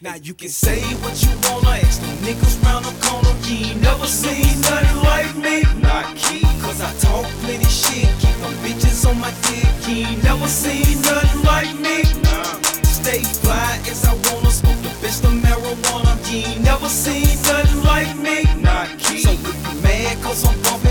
Now you can say what you wanna, ask them niggas round the corner. You ain't never seen nothing like me. Not key, cause I talk plenty shit. Keep them bitches on my dick. You ain't never seen nothing like me. Nah. Stay fly as I wanna smoke the best of marijuana. You ain't never seen nothing like me. Not key. So if you mad cause I'm bumping,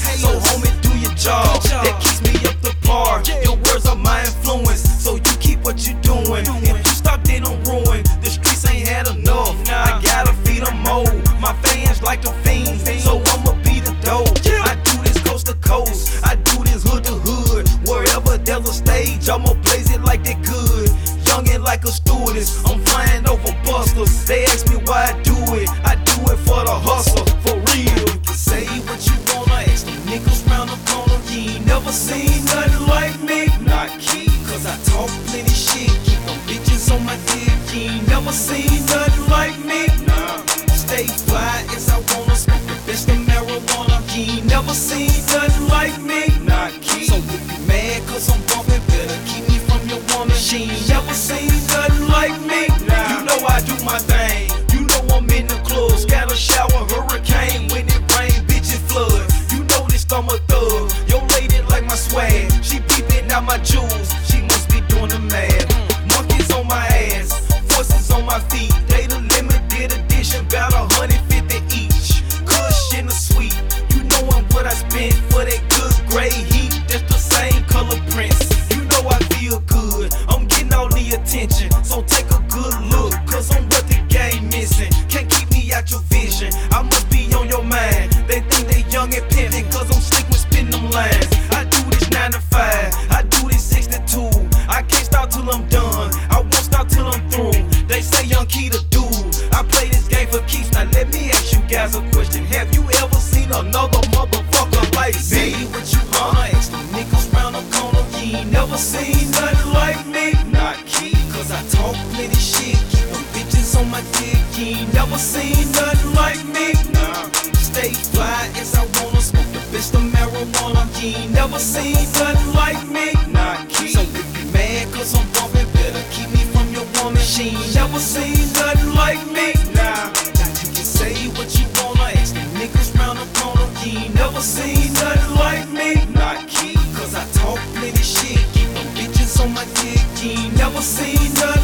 haters. So homie, do your job. That keeps me up the par. Your words are my influence. So you keep what you doing. If you stop, then I'm ruined. The streets ain't had enough. I gotta feed them more. My fans like a fiend. So I'ma be the dope. I do this coast to coast. I do this hood to hood. Wherever there's a stage, I'ma blaze it like they good. Young and like a stewardess. I'm flying over busters. They ask me why I do it. I do it for the hustle. Seen nothing like me. Not key. Cause I talk plenty shit. Keep them bitches on my dick. You ain't never seen nothing like me. Nah. Stay fly as I wanna smoke the best of marijuana. You ain't never seen nothing like me. Not key. So if you mad cause I'm bumping, better keep me from your woman. She ain't never seen Cause I talk plenty shit. Keep them bitches on my dick. You ain't never seen nothing like me. Nah. Stay fly as I wanna smoke the best of marijuana. You ain't never seen nothing like me. Not key. So if you mad cause I'm bumping, better keep me from your woman. She ain't never seen never seen nothing